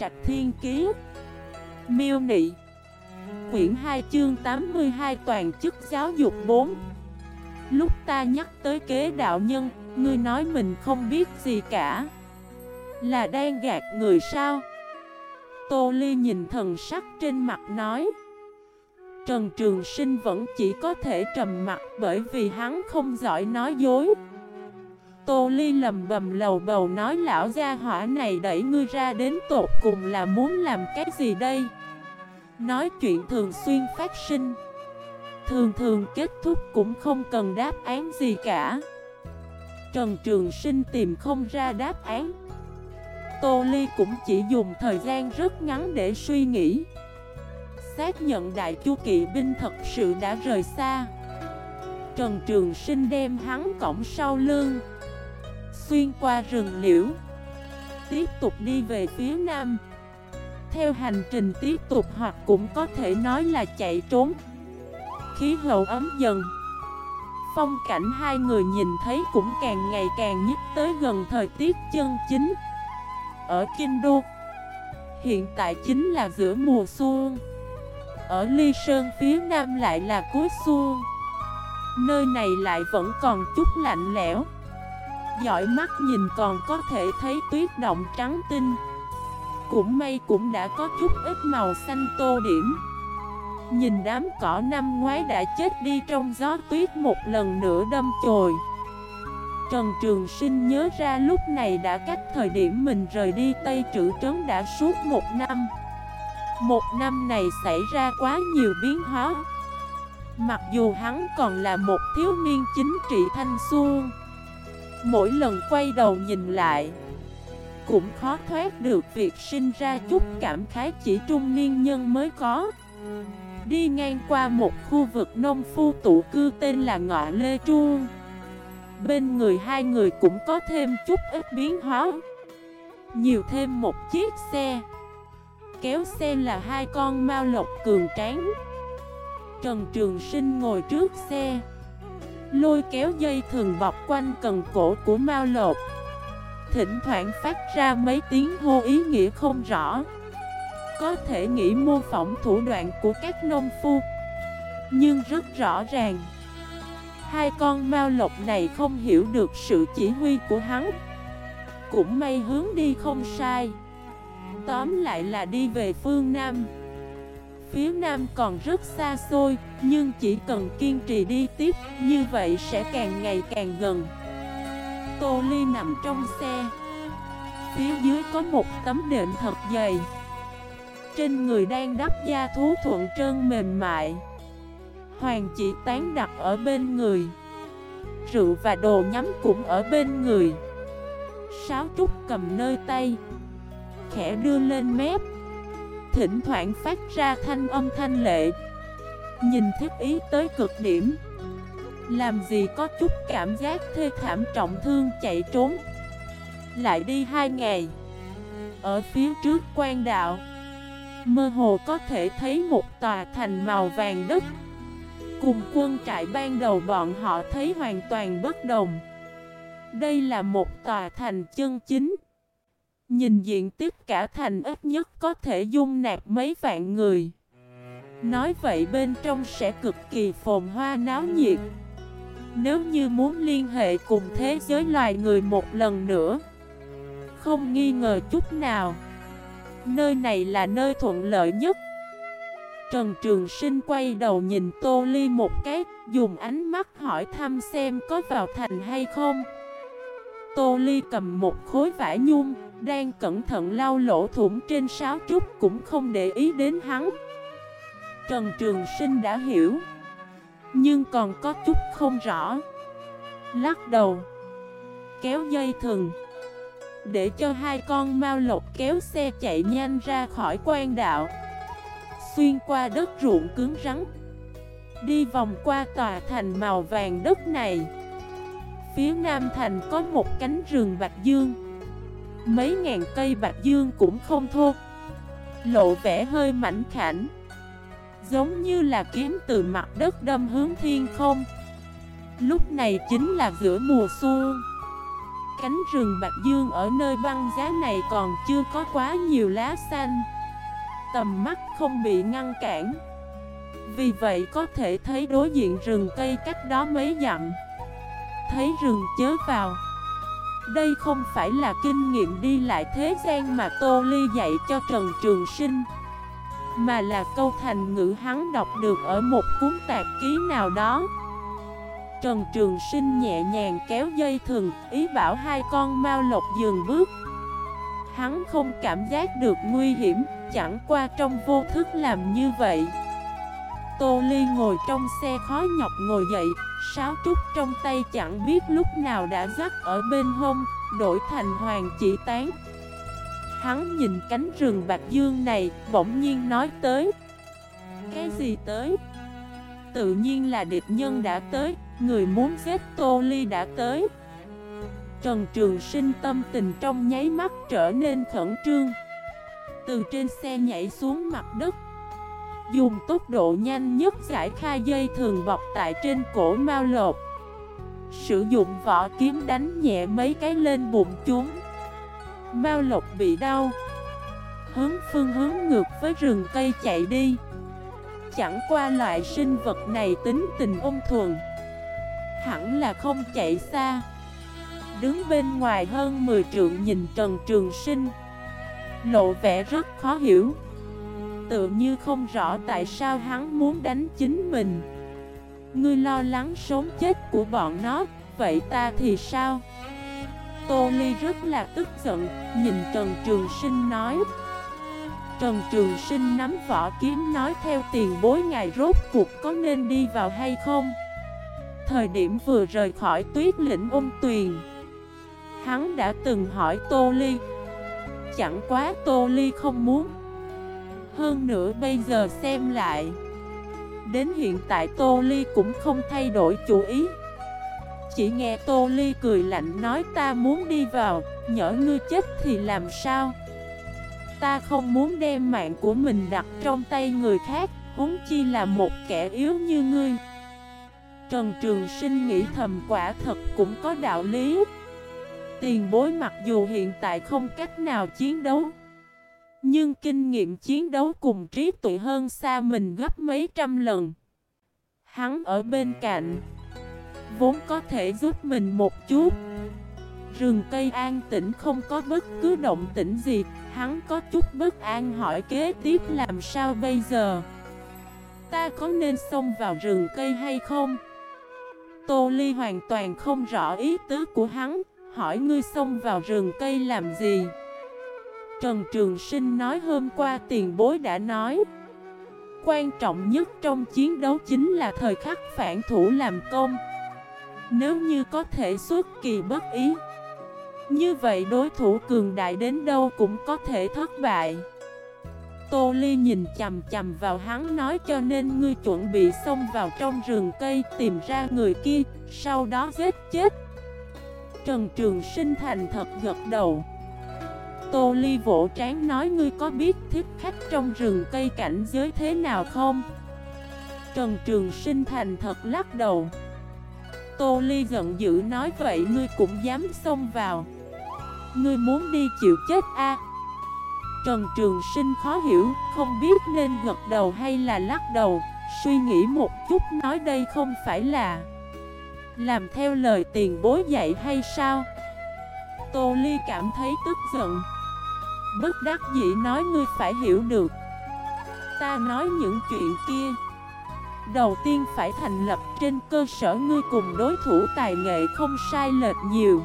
Trạch Thiên Kiế Miêu Nị. Quyển 2 chương 82 Toàn chức giáo dục 4 Lúc ta nhắc tới kế đạo nhân, Ngươi nói mình không biết gì cả. Là đang gạt người sao? Tô Ly nhìn thần sắc trên mặt nói. Trần Trường Sinh vẫn chỉ có thể trầm mặt bởi vì hắn không giỏi nói dối. Tô Ly lầm bầm lầu bầu nói, lão gia hỏa này đẩy ngươi ra đến tột cùng là muốn làm cái gì đây? Nói chuyện thường xuyên phát sinh. Thường thường kết thúc cũng không cần đáp án gì cả. Trần Trường Sinh tìm không ra đáp án. Tô Ly cũng chỉ dùng thời gian rất ngắn để suy nghĩ. Xác nhận đại chu kỵ binh thật sự đã rời xa. Trần Trường Sinh đem hắn cổng sau lưng. Xuyên qua rừng liễu. Tiếp tục đi về phía nam. Theo hành trình tiếp tục hoặc cũng có thể nói là chạy trốn. Khí hậu ấm dần. Phong cảnh hai người nhìn thấy cũng càng ngày càng nhích tới gần thời tiết chân chính. Ở Kinh Đô Hiện tại chính là giữa mùa xuân. Ở Ly Sơn phía nam lại là cuối xuân. Nơi này lại vẫn còn chút lạnh lẽo dõi mắt nhìn còn có thể thấy tuyết động trắng tinh. Cũng may cũng đã có chút ít màu xanh tô điểm. Nhìn đám cỏ năm ngoái đã chết đi trong gió tuyết một lần nữa đâm chồi. Trần Trường Sinh nhớ ra lúc này đã cách thời điểm mình rời đi Tây Trữ Trấn đã suốt một năm. Một năm này xảy ra quá nhiều biến hóa. Mặc dù hắn còn là một thiếu niên chính trị thanh xuân Mỗi lần quay đầu nhìn lại, Cũng khó thoát được việc sinh ra chút cảm khái chỉ trung niên nhân mới có. Đi ngang qua một khu vực nông phu tụ cư tên là Ngọ Lê Chu. Bên người hai người cũng có thêm chút ít biến hóa. Nhiều thêm một chiếc xe. Kéo xe là hai con mao lộc cường tráng. Trần Trường Sinh ngồi trước xe. Lôi kéo dây thường bọc quanh cần cổ của Mao Lột. Thỉnh thoảng phát ra mấy tiếng hô ý nghĩa không rõ. Có thể nghĩ mô phỏng thủ đoạn của các nông phu, Nhưng rất rõ ràng. Hai con Mao lột này không hiểu được sự chỉ huy của hắn. Cũng may hướng đi không sai. Tóm lại là đi về phương Nam phía nam còn rất xa xôi, nhưng chỉ cần kiên trì đi tiếp, như vậy sẽ càng ngày càng gần. Tô Ly nằm trong xe. Phía dưới có một tấm đệm thật dày. Trên người đang đắp da thú thuận trơn mềm mại. Hoàng chỉ tán đặt ở bên người. Rượu và đồ nhắm cũng ở bên người. Sáo trúc cầm nơi tay. Khẽ đưa lên mép thỉnh thoảng phát ra thanh âm thanh lệ. Nhìn thiết ý tới cực điểm. Làm gì có chút cảm giác thê thảm trọng thương chạy trốn. Lại đi hai ngày. Ở phía trước quan đạo, Mơ hồ có thể thấy một tòa thành màu vàng đất. Cùng quân trại ban đầu bọn họ thấy hoàn toàn bất đồng. Đây là một tòa thành chân chính. Nhìn diện tích cả thành ít nhất có thể dung nạp mấy vạn người. Nói vậy bên trong sẽ cực kỳ phồn hoa náo nhiệt. Nếu như muốn liên hệ cùng thế giới loài người một lần nữa, Không nghi ngờ chút nào. Nơi này là nơi thuận lợi nhất. Trần Trường Sinh quay đầu nhìn Tô Ly một cái, Dùng ánh mắt hỏi thăm xem có vào thành hay không. Tô Ly cầm một khối vải nhung đang cẩn thận lau lỗ thủng trên sáo trúc cũng không để ý đến hắn. Trần Trường Sinh đã hiểu, Nhưng còn có chút không rõ. Lắc đầu, Kéo dây thừng, Để cho hai con mau lộc kéo xe chạy nhanh ra khỏi quan đạo. Xuyên qua đất ruộng cứng rắn, Đi vòng qua tòa thành màu vàng đất này. Phía nam thành có một cánh rừng bạch dương. Mấy ngàn cây bạch dương cũng không thô. Lộ vẻ hơi mảnh khảnh. Giống như là kiếm từ mặt đất đâm hướng thiên không. Lúc này chính là giữa mùa xuân. Cánh rừng Bạch Dương ở nơi băng giá này còn chưa có quá nhiều lá xanh. Tầm mắt không bị ngăn cản. Vì vậy có thể thấy đối diện rừng cây cách đó mấy dặm. Thấy rừng chớ vào. Đây không phải là kinh nghiệm đi lại thế gian mà Tô Ly dạy cho Trần Trường Sinh Mà là câu thành ngữ hắn đọc được ở một cuốn tạp ký nào đó Trần Trường Sinh nhẹ nhàng kéo dây thừng, ý bảo hai con mau lộc dừng bước. Hắn không cảm giác được nguy hiểm, chẳng qua trong vô thức làm như vậy. Tô Ly ngồi trong xe khó nhọc ngồi dậy, sáo trúc trong tay chẳng biết lúc nào đã dắt ở bên hông, đổi thành hoàng chỉ tán. Hắn nhìn cánh rừng bạc dương này, bỗng nhiên nói tới. Cái gì tới? Tự nhiên là địch nhân đã tới, Người muốn giết Tô Ly đã tới Trần Trường Sinh tâm tình trong nháy mắt trở nên khẩn trương Từ trên xe nhảy xuống mặt đất Dùng tốc độ nhanh nhất giải khai dây thường bọc tại trên cổ mao lột. Sử dụng vỏ kiếm đánh nhẹ mấy cái lên bụng chúng. Mao lột bị đau. Hướng phương hướng ngược với rừng cây chạy đi. Chẳng qua loại sinh vật này tính tình ôn thuần. Hẳn là không chạy xa. Đứng bên ngoài hơn 10 trượng nhìn Trần Trường Sinh. Lộ vẻ rất khó hiểu. Tự như không rõ tại sao hắn muốn đánh chính mình Ngươi lo lắng sống chết của bọn nó, Vậy ta thì sao? Tô Ly rất là tức giận, Nhìn Trần Trường Sinh nói Trần Trường Sinh nắm vỏ kiếm nói theo tiền bối ngài rốt cuộc có nên đi vào hay không? Thời điểm vừa rời khỏi tuyết lĩnh ôm tuyền, Hắn đã từng hỏi Tô Ly Chẳng quá Tô Ly không muốn hơn nữa bây giờ xem lại, Đến hiện tại Tô Ly cũng không thay đổi chủ ý. Chỉ nghe Tô Ly cười lạnh nói, ta muốn đi vào, Nhỡ ngươi chết thì làm sao? Ta không muốn đem mạng của mình đặt trong tay người khác, Huống chi là một kẻ yếu như ngươi. Trần Trường Sinh nghĩ thầm, quả thật cũng có đạo lý. Tiền bối mặc dù hiện tại không cách nào chiến đấu nhưng kinh nghiệm chiến đấu cùng trí tuệ hơn xa mình gấp mấy trăm lần. Hắn ở bên cạnh Vốn có thể giúp mình một chút. Rừng cây an tĩnh không có bất cứ động tĩnh gì. Hắn có chút bất an hỏi kế tiếp làm sao bây giờ? Ta có nên xông vào rừng cây hay không? Tô Ly hoàn toàn không rõ ý tứ của hắn, hỏi ngươi xông vào rừng cây làm gì? Trần Trường Sinh nói hôm qua tiền bối đã nói Quan trọng nhất trong chiến đấu chính là thời khắc phản thủ làm công Nếu như có thể xuất kỳ bất ý Như vậy đối thủ cường đại đến đâu cũng có thể thất bại Tô Ly nhìn chầm chầm vào hắn nói cho nên ngươi chuẩn bị xông vào trong rừng cây tìm ra người kia, sau đó giết chết. Trần Trường Sinh thành thật gật đầu. Tô Ly vỗ trán nói ngươi có biết thiết khách trong rừng cây cảnh giới thế nào không? Trần Trường Sinh thành thật lắc đầu. Tô Ly giận dữ nói vậy ngươi cũng dám xông vào. Ngươi muốn đi chịu chết a à? Trần Trường Sinh khó hiểu, không biết nên gật đầu hay là lắc đầu, suy nghĩ một chút nói đây không phải là làm theo lời tiền bối dạy hay sao? Tô Ly cảm thấy tức giận, bất đắc dĩ nói ngươi phải hiểu được. Ta nói những chuyện kia, đầu tiên phải thành lập trên cơ sở ngươi cùng đối thủ tài nghệ không sai lệch nhiều.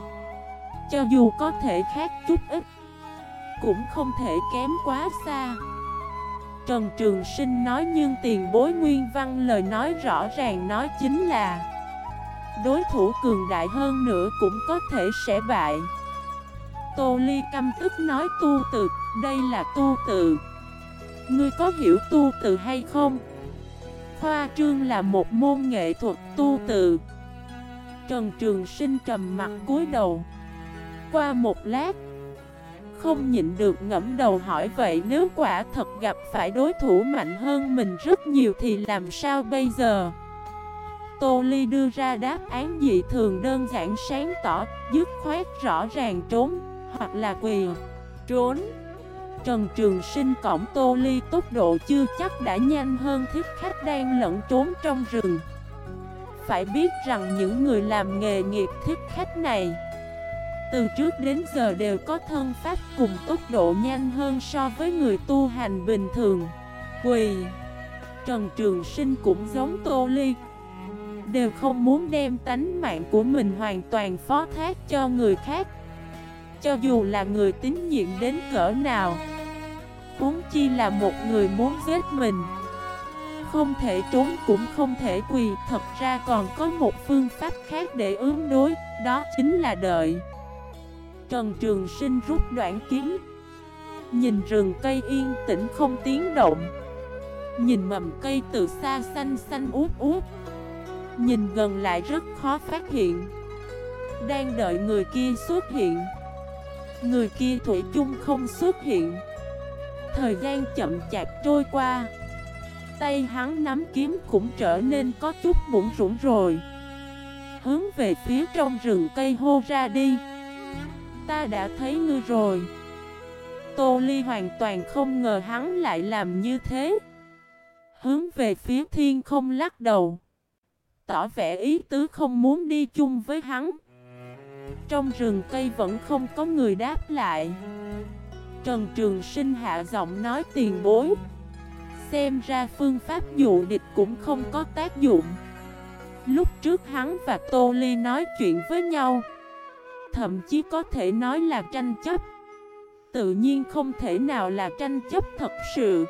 Cho dù có thể khác chút ít cũng không thể kém quá xa Trần Trường Sinh nói nhưng tiền bối nguyên văn lời nói rõ ràng nói chính là Đối thủ cường đại hơn nữa cũng có thể sẽ bại Tô Ly căm tức nói tu tự, đây là tu tự Ngươi có hiểu tu tự hay không? Khoa trương là một môn nghệ thuật tu tự Trần Trường Sinh trầm mặt cúi đầu Qua một lát không nhịn được ngẫm đầu hỏi vậy nếu quả thật gặp phải đối thủ mạnh hơn mình rất nhiều thì làm sao bây giờ? Tô Ly đưa ra đáp án dị thường đơn giản sáng tỏ, dứt khoát rõ ràng trốn, hoặc là quỳ, trốn. Trần Trường Sinh cổng Tô Ly tốc độ chưa chắc đã nhanh hơn thiết khách đang lẫn trốn trong rừng. Phải biết rằng những người làm nghề nghiệp thiết khách này từ trước đến giờ đều có thân pháp cùng tốc độ nhanh hơn so với người tu hành bình thường. Quỳ Trần Trường Sinh cũng giống Tô Ly Đều không muốn đem tánh mạng của mình hoàn toàn phó thác cho người khác cho dù là người tín nhiệm đến cỡ nào Uống chi là một người muốn giết mình. Không thể trốn cũng không thể quỳ, Thật ra còn có một phương pháp khác để ứng đối, Đó chính là đợi. Trần Trường Sinh rút đoạn kiếm, Nhìn rừng cây yên tĩnh không tiếng động, Nhìn mầm cây từ xa xanh xanh út út Nhìn gần lại rất khó phát hiện. Đang đợi người kia xuất hiện Người kia Thủy chung không xuất hiện. Thời gian chậm chạp trôi qua. Tay hắn nắm kiếm cũng trở nên có chút bụng rủng rồi. Hướng về phía trong rừng cây hô ra đi. Ta đã thấy ngươi rồi. Tô Ly hoàn toàn không ngờ hắn lại làm như thế. Hướng về phía thiên không lắc đầu. Tỏ vẻ ý tứ không muốn đi chung với hắn. Trong rừng cây vẫn không có người đáp lại. Trần Trường Sinh hạ giọng nói tiền bối. Xem ra phương pháp dụ địch cũng không có tác dụng. Lúc trước hắn và Tô Ly nói chuyện với nhau, Thậm chí có thể nói là tranh chấp. Tự nhiên không thể nào là tranh chấp thật sự.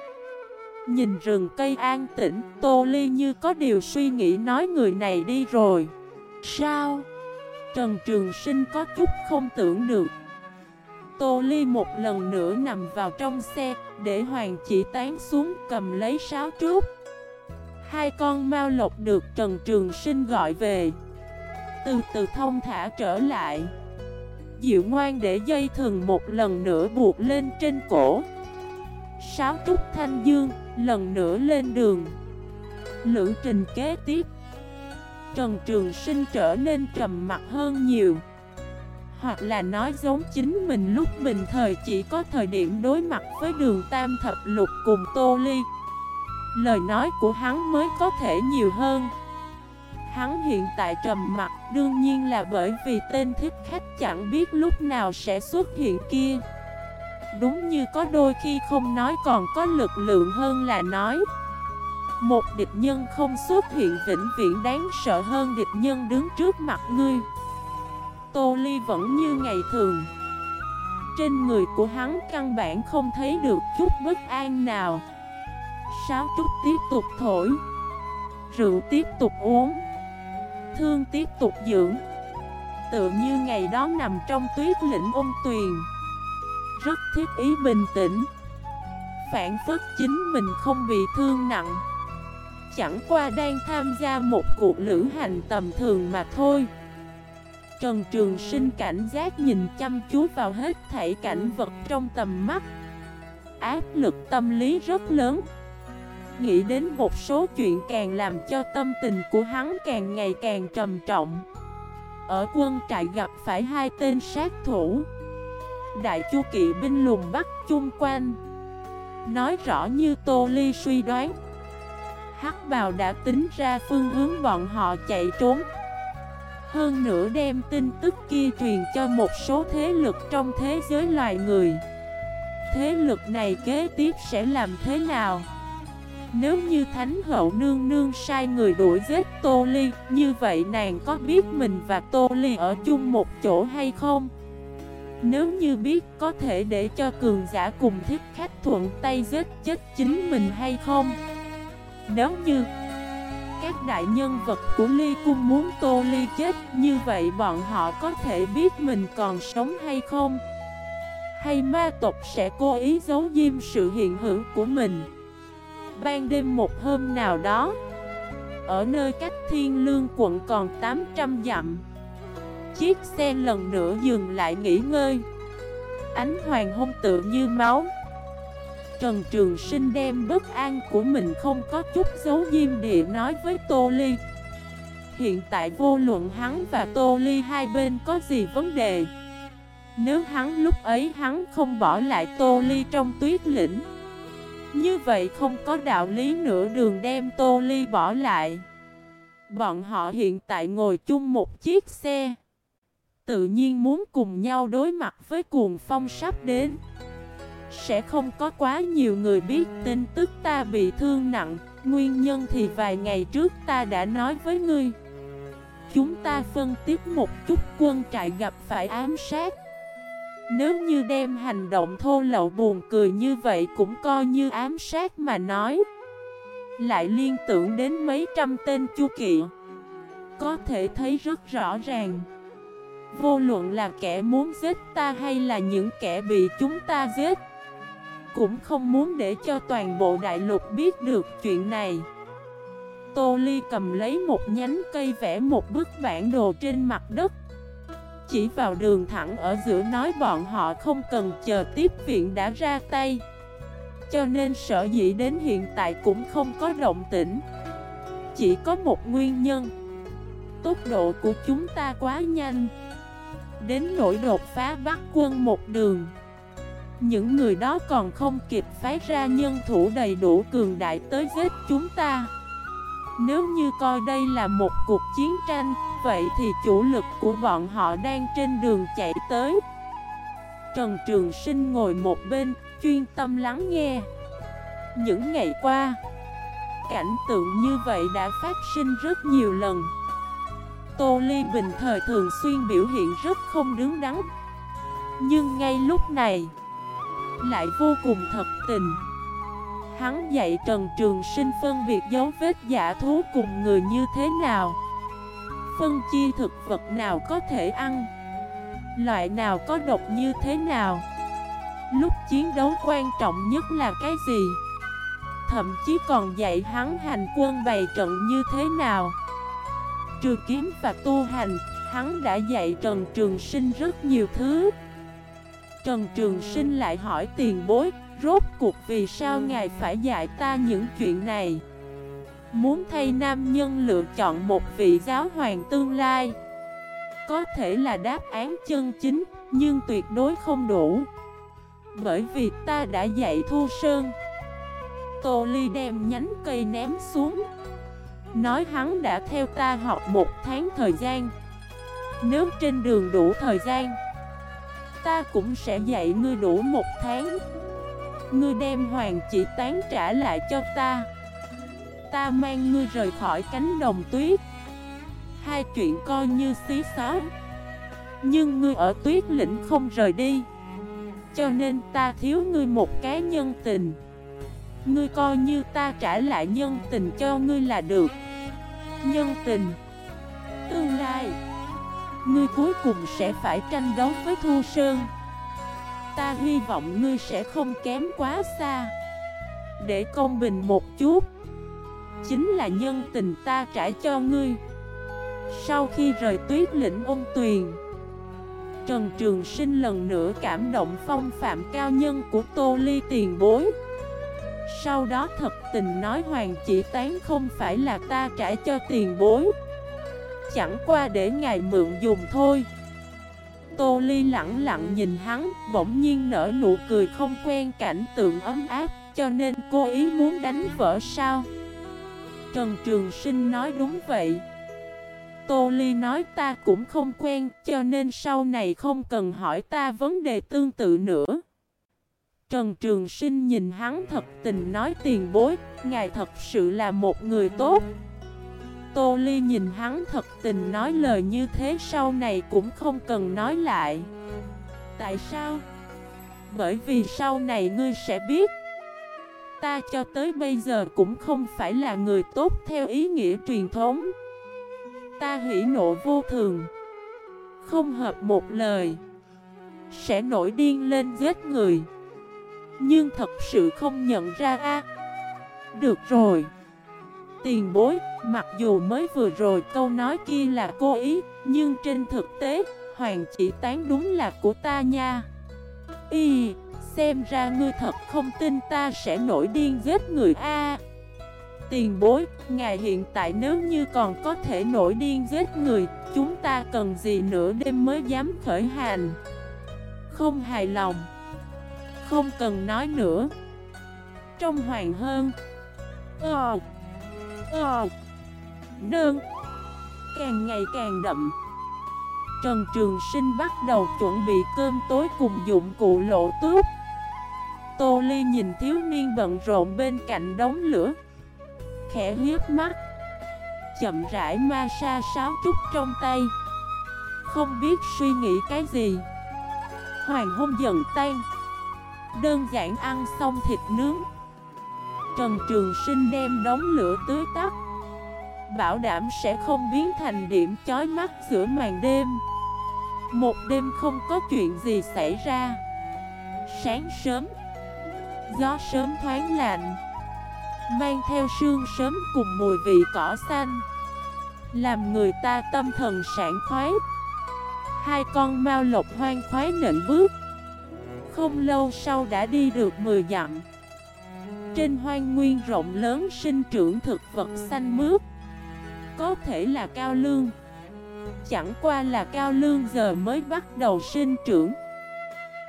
Nhìn rừng cây an tĩnh, Tô Ly như có điều suy nghĩ nói người này đi rồi. Sao? Trần Trường Sinh có chút không tưởng được. Tô Ly một lần nữa nằm vào trong xe, Để Hoàng chỉ tán xuống cầm lấy sáo trúc Hai con mau lộc được Trần Trường Sinh gọi về. Từ từ thông thả trở lại. Diệu ngoan để dây thừng một lần nữa buộc lên trên cổ. Sáo trúc thanh dương, lần nữa lên đường. Lữ trình kế tiếp. Trần Trường Sinh trở nên trầm mặt hơn nhiều. Hoặc là nói giống chính mình lúc bình thời chỉ có thời điểm đối mặt với đường Tam Thập Lục cùng Tô Ly. Lời nói của hắn mới có thể nhiều hơn. Hắn hiện tại trầm mặt đương nhiên là bởi vì tên thích khách chẳng biết lúc nào sẽ xuất hiện kia. Đúng như có đôi khi không nói còn có lực lượng hơn là nói. Một địch nhân không xuất hiện vĩnh viễn đáng sợ hơn địch nhân đứng trước mặt ngươi. Tô Ly vẫn như ngày thường. Trên người của hắn căn bản không thấy được chút bất an nào. Sáo trúc tiếp tục thổi. Rượu tiếp tục uống. Thương tiếp tục dưỡng. Tự như ngày đó nằm trong tuyết lĩnh ôn tuyền. Rất thiết ý bình tĩnh. Phản phất chính mình không bị thương nặng. Chẳng qua đang tham gia một cuộc lữ hành tầm thường mà thôi. Trần Trường Sinh cảnh giác nhìn chăm chú vào hết thảy cảnh vật trong tầm mắt. Áp lực tâm lý rất lớn. Nghĩ đến một số chuyện càng làm cho tâm tình của hắn càng ngày càng trầm trọng. Ở quân trại gặp phải hai tên sát thủ. Đại chu kỵ binh lùng bắt chung quanh. Nói rõ như Tô Ly suy đoán. Hắc bào đã tính ra phương hướng bọn họ chạy trốn Hơn nữa đem tin tức kia truyền cho một số thế lực trong thế giới loài người Thế lực này kế tiếp sẽ làm thế nào? Nếu như Thánh Hậu Nương Nương sai người đuổi giết Tô Ly, Như vậy nàng có biết mình và Tô Ly ở chung một chỗ hay không? Nếu như biết, có thể để cho cường giả cùng thiết khách thuận tay giết chết chính mình hay không? Nếu như các đại nhân vật của Ly Cung muốn Tô Ly chết Như vậy, bọn họ có thể biết mình còn sống hay không? Hay ma tộc sẽ cố ý giấu diêm sự hiện hữu của mình? ban đêm một hôm nào đó, Ở nơi cách thiên lương quận còn 800 dặm, Chiếc xe lần nữa dừng lại nghỉ ngơi Ánh hoàng hôn tự như máu Trần Trường Sinh đem bất an của mình không có chút dấu diêm địa nói với Tô Ly. Hiện tại vô luận hắn và Tô Ly hai bên có gì vấn đề? Nếu hắn lúc ấy hắn không bỏ lại Tô Ly trong tuyết lĩnh, Như vậy không có đạo lý nửa đường đem Tô Ly bỏ lại. Bọn họ hiện tại ngồi chung một chiếc xe, Tự nhiên muốn cùng nhau đối mặt với cuồng phong sắp đến. Sẽ không có quá nhiều người biết tin tức ta bị thương nặng. Nguyên nhân thì vài ngày trước ta đã nói với ngươi. Chúng ta phân tiếp một chút quân trại gặp phải ám sát. Nếu như đem hành động thô lậu buồn cười như vậy cũng coi như ám sát mà nói, Lại liên tưởng đến mấy trăm tên chu kỵ, Có thể thấy rất rõ ràng. Vô luận là kẻ muốn giết ta hay là những kẻ bị chúng ta giết cũng không muốn để cho toàn bộ đại lục biết được chuyện này. Tô Ly cầm lấy một nhánh cây vẽ một bức bản đồ trên mặt đất. Chỉ vào đường thẳng ở giữa nói bọn họ không cần chờ tiếp viện đã ra tay. Cho nên sở dĩ đến hiện tại cũng không có động tĩnh. Chỉ có một nguyên nhân. Tốc độ của chúng ta quá nhanh. Đến nỗi đột phá bắt quân một đường. Những người đó còn không kịp phái ra nhân thủ đầy đủ cường đại tới giết chúng ta. Nếu như coi đây là một cuộc chiến tranh Vậy thì chủ lực của bọn họ đang trên đường chạy tới. Trần Trường Sinh ngồi một bên, chuyên tâm lắng nghe. Những ngày qua Cảnh tượng như vậy đã phát sinh rất nhiều lần. Tô Ly Bình thời thường xuyên biểu hiện rất không đứng đắn. Nhưng ngay lúc này lại vô cùng thật tình. Hắn dạy Trần Trường Sinh phân biệt dấu vết giả thú cùng người như thế nào. Phân chia thực vật nào có thể ăn. Loại nào có độc như thế nào. Lúc chiến đấu quan trọng nhất là cái gì. Thậm chí còn dạy hắn hành quân bày trận như thế nào. Trừ kiếm và tu hành, hắn đã dạy Trần Trường Sinh rất nhiều thứ. Trần Trường Sinh lại hỏi tiền bối, rốt cuộc vì sao ngài phải dạy ta những chuyện này? Muốn thay nam nhân lựa chọn một vị giáo hoàng tương lai. Có thể là đáp án chân chính, nhưng tuyệt đối không đủ. Bởi vì ta đã dạy Thu Sơn. Tô Ly đem nhánh cây ném xuống. Nói hắn đã theo ta học một tháng thời gian. Nếu trên đường đủ thời gian Ta cũng sẽ dạy ngươi đủ một tháng. Ngươi đem hoàng chỉ tán trả lại cho ta. Ta mang ngươi rời khỏi cánh đồng tuyết. Hai chuyện coi như xí xóa Nhưng ngươi ở tuyết lĩnh không rời đi. Cho nên ta thiếu ngươi một cái nhân tình. Ngươi coi như ta trả lại nhân tình cho ngươi là được. Nhân tình. Tương lai. Ngươi cuối cùng sẽ phải tranh đấu với Thu Sơn. Ta hy vọng ngươi sẽ không kém quá xa. Để công bình một chút, Chính là nhân tình ta trả cho ngươi. Sau khi rời tuyết lĩnh ôn tuyền, Trần Trường Sinh lần nữa cảm động phong phạm cao nhân của Tô Ly tiền bối. Sau đó thật tình nói Hoàng chỉ tán không phải là ta trả cho tiền bối. Chẳng qua để ngài mượn dùng thôi. Tô Ly lặng lặng nhìn hắn Bỗng nhiên nở nụ cười không quen cảnh tượng ấm áp Cho nên cô ý muốn đánh vỡ sao? Trần Trường Sinh nói đúng vậy. Tô Ly nói ta cũng không quen Cho nên sau này không cần hỏi ta vấn đề tương tự nữa. Trần Trường Sinh nhìn hắn thật tình nói tiền bối, ngài thật sự là một người tốt. Tô Ly nhìn hắn thật tình nói lời như thế sau này cũng không cần nói lại. Tại sao? Bởi vì sau này ngươi sẽ biết. Ta cho tới bây giờ cũng không phải là người tốt theo ý nghĩa truyền thống. Ta hỉ nộ vô thường, Không hợp một lời, Sẽ nổi điên lên giết người. Nhưng thật sự không nhận ra a. Được rồi. Tiền bối, mặc dù mới vừa rồi câu nói kia là cố ý Nhưng trên thực tế, hoàng chỉ tán đúng là của ta nha. Y, xem ra ngươi thật không tin ta sẽ nổi điên giết người a. Tiền bối, ngài hiện tại nếu như còn có thể nổi điên giết người Chúng ta cần gì nữa đêm mới dám khởi hành? Không hài lòng. Không cần nói nữa. Trong hoàng hơn Ờ Ờ. Nương. Càng ngày càng đậm. Trần Trường Sinh bắt đầu chuẩn bị cơm tối cùng dụng cụ lộ tút Tô Ly nhìn thiếu niên bận rộn bên cạnh đống lửa. Khẽ hiếp mắt. Chậm rãi ma sa sáo trúc trong tay. Không biết suy nghĩ cái gì. Hoàng hôn dần tan. Đơn giản ăn xong thịt nướng. Trần Trường Sinh đem đống lửa tưới tắt. Bảo đảm sẽ không biến thành điểm chói mắt giữa màn đêm. Một đêm không có chuyện gì xảy ra. Sáng sớm, Gió sớm thoáng lạnh, Mang theo sương sớm cùng mùi vị cỏ xanh, Làm người ta tâm thần sảng khoái. Hai con mau lộc hoang khoái nện bước. Không lâu sau đã đi được 10 dặm. Trên hoang nguyên rộng lớn sinh trưởng thực vật xanh mướt. Có thể là cao lương. Chẳng qua là cao lương giờ mới bắt đầu sinh trưởng.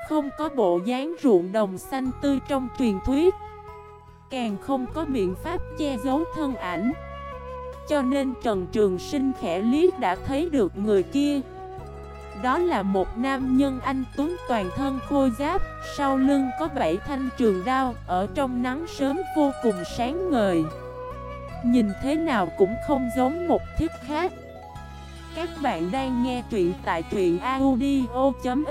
Không có bộ dáng ruộng đồng xanh tươi trong truyền thuyết. Càng không có biện pháp che giấu thân ảnh. Cho nên Trần Trường Sinh khẽ liếc đã thấy được người kia. Đó là một nam nhân anh tuấn toàn thân khôi giáp Sau lưng có bảy thanh trường đao, Ở trong nắng sớm vô cùng sáng ngời. Nhìn thế nào cũng không giống một thiết khác. Các bạn đang nghe truyện tại truyện audio.fif